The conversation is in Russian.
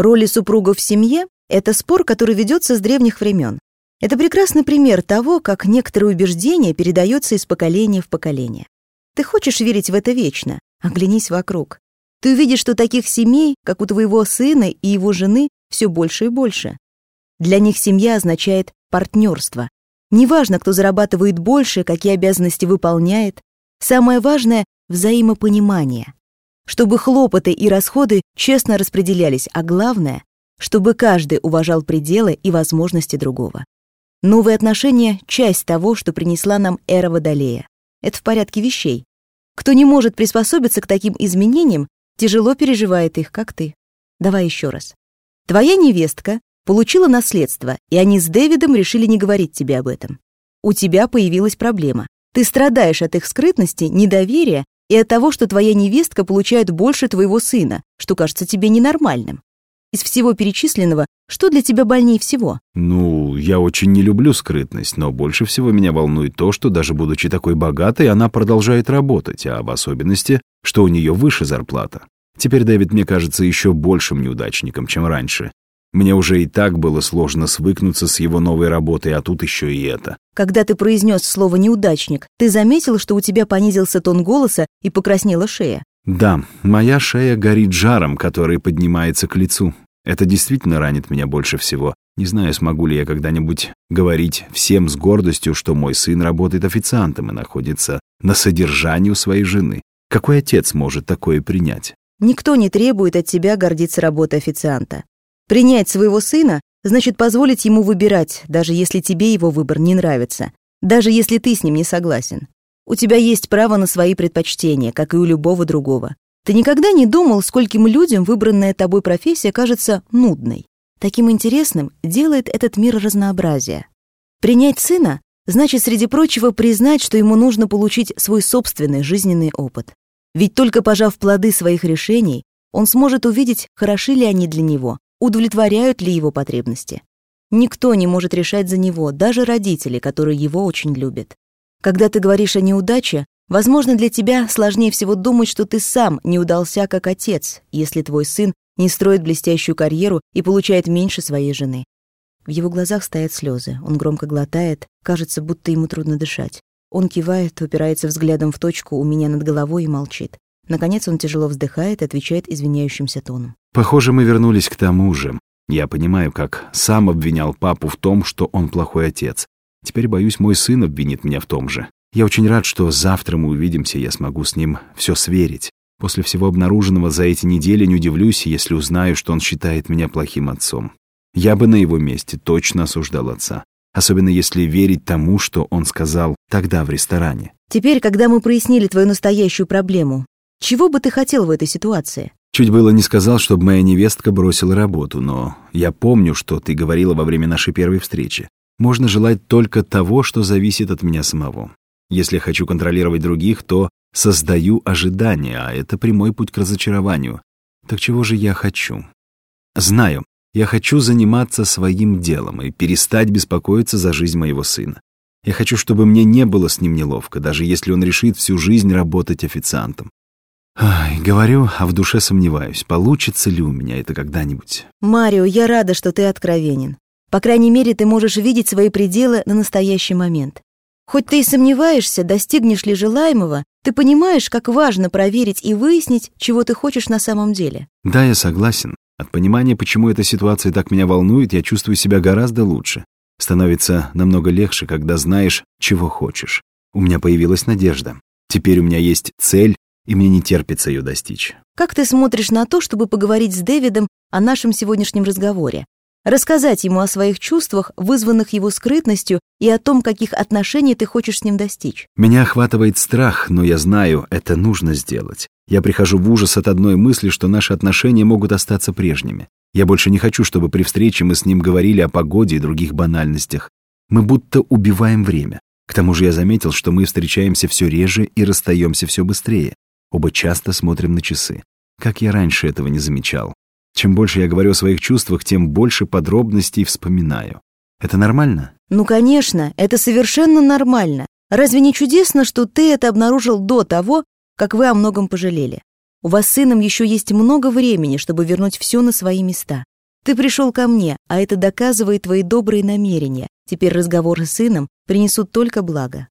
Роли супругов в семье — это спор, который ведется с древних времен. Это прекрасный пример того, как некоторые убеждения передаются из поколения в поколение. Ты хочешь верить в это вечно? Оглянись вокруг. Ты увидишь, что таких семей, как у твоего сына и его жены, все больше и больше. Для них семья означает партнерство. Неважно, кто зарабатывает больше, какие обязанности выполняет. Самое важное — взаимопонимание. Чтобы хлопоты и расходы честно распределялись, а главное, чтобы каждый уважал пределы и возможности другого. Новые отношения — часть того, что принесла нам эра Водолея. Это в порядке вещей. Кто не может приспособиться к таким изменениям, тяжело переживает их, как ты. Давай еще раз. Твоя невестка получила наследство, и они с Дэвидом решили не говорить тебе об этом. У тебя появилась проблема. Ты страдаешь от их скрытности, недоверия и от того, что твоя невестка получает больше твоего сына, что кажется тебе ненормальным. Из всего перечисленного, что для тебя больнее всего? Ну, я очень не люблю скрытность, но больше всего меня волнует то, что даже будучи такой богатой, она продолжает работать, а в особенности, что у нее выше зарплата. Теперь Дэвид мне кажется еще большим неудачником, чем раньше. Мне уже и так было сложно свыкнуться с его новой работой, а тут еще и это. Когда ты произнес слово «неудачник», ты заметил, что у тебя понизился тон голоса и покраснела шея? Да, моя шея горит жаром, который поднимается к лицу. Это действительно ранит меня больше всего. Не знаю, смогу ли я когда-нибудь говорить всем с гордостью, что мой сын работает официантом и находится на содержании у своей жены. Какой отец может такое принять? Никто не требует от тебя гордиться работой официанта. Принять своего сына значит позволить ему выбирать, даже если тебе его выбор не нравится, даже если ты с ним не согласен. У тебя есть право на свои предпочтения, как и у любого другого. Ты никогда не думал, скольким людям выбранная тобой профессия кажется нудной? Таким интересным делает этот мир разнообразия. Принять сына значит, среди прочего, признать, что ему нужно получить свой собственный жизненный опыт. Ведь только пожав плоды своих решений, он сможет увидеть, хороши ли они для него, удовлетворяют ли его потребности. Никто не может решать за него, даже родители, которые его очень любят. Когда ты говоришь о неудаче, возможно, для тебя сложнее всего думать, что ты сам не удался как отец, если твой сын не строит блестящую карьеру и получает меньше своей жены. В его глазах стоят слезы. Он громко глотает, кажется, будто ему трудно дышать. Он кивает, упирается взглядом в точку у меня над головой и молчит. Наконец он тяжело вздыхает и отвечает извиняющимся тоном. Похоже, мы вернулись к тому же. Я понимаю, как сам обвинял папу в том, что он плохой отец. Теперь, боюсь, мой сын обвинит меня в том же. Я очень рад, что завтра мы увидимся, я смогу с ним все сверить. После всего обнаруженного за эти недели не удивлюсь, если узнаю, что он считает меня плохим отцом. Я бы на его месте точно осуждал отца. Особенно если верить тому, что он сказал тогда в ресторане. Теперь, когда мы прояснили твою настоящую проблему, чего бы ты хотел в этой ситуации? Чуть было не сказал, чтобы моя невестка бросила работу, но я помню, что ты говорила во время нашей первой встречи. Можно желать только того, что зависит от меня самого. Если хочу контролировать других, то создаю ожидания, а это прямой путь к разочарованию. Так чего же я хочу? Знаю, я хочу заниматься своим делом и перестать беспокоиться за жизнь моего сына. Я хочу, чтобы мне не было с ним неловко, даже если он решит всю жизнь работать официантом. Ай, говорю, а в душе сомневаюсь, получится ли у меня это когда-нибудь. Марио, я рада, что ты откровенен. По крайней мере, ты можешь видеть свои пределы на настоящий момент. Хоть ты и сомневаешься, достигнешь ли желаемого, ты понимаешь, как важно проверить и выяснить, чего ты хочешь на самом деле. Да, я согласен. От понимания, почему эта ситуация так меня волнует, я чувствую себя гораздо лучше. Становится намного легче, когда знаешь, чего хочешь. У меня появилась надежда. Теперь у меня есть цель, и мне не терпится ее достичь. Как ты смотришь на то, чтобы поговорить с Дэвидом о нашем сегодняшнем разговоре? Рассказать ему о своих чувствах, вызванных его скрытностью, и о том, каких отношений ты хочешь с ним достичь. Меня охватывает страх, но я знаю, это нужно сделать. Я прихожу в ужас от одной мысли, что наши отношения могут остаться прежними. Я больше не хочу, чтобы при встрече мы с ним говорили о погоде и других банальностях. Мы будто убиваем время. К тому же я заметил, что мы встречаемся все реже и расстаемся все быстрее. Оба часто смотрим на часы. Как я раньше этого не замечал. Чем больше я говорю о своих чувствах, тем больше подробностей вспоминаю. Это нормально? Ну, конечно, это совершенно нормально. Разве не чудесно, что ты это обнаружил до того, как вы о многом пожалели? У вас с сыном еще есть много времени, чтобы вернуть все на свои места. Ты пришел ко мне, а это доказывает твои добрые намерения. Теперь разговоры с сыном принесут только благо.